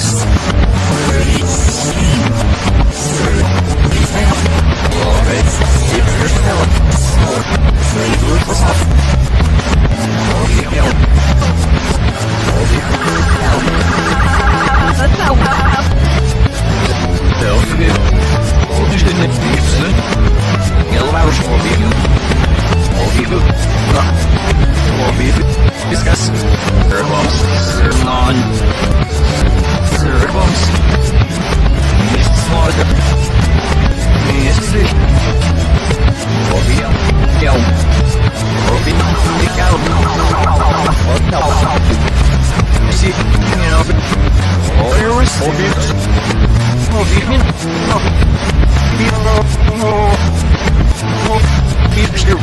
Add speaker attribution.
Speaker 1: Podcast. Ovirus. Ovirus.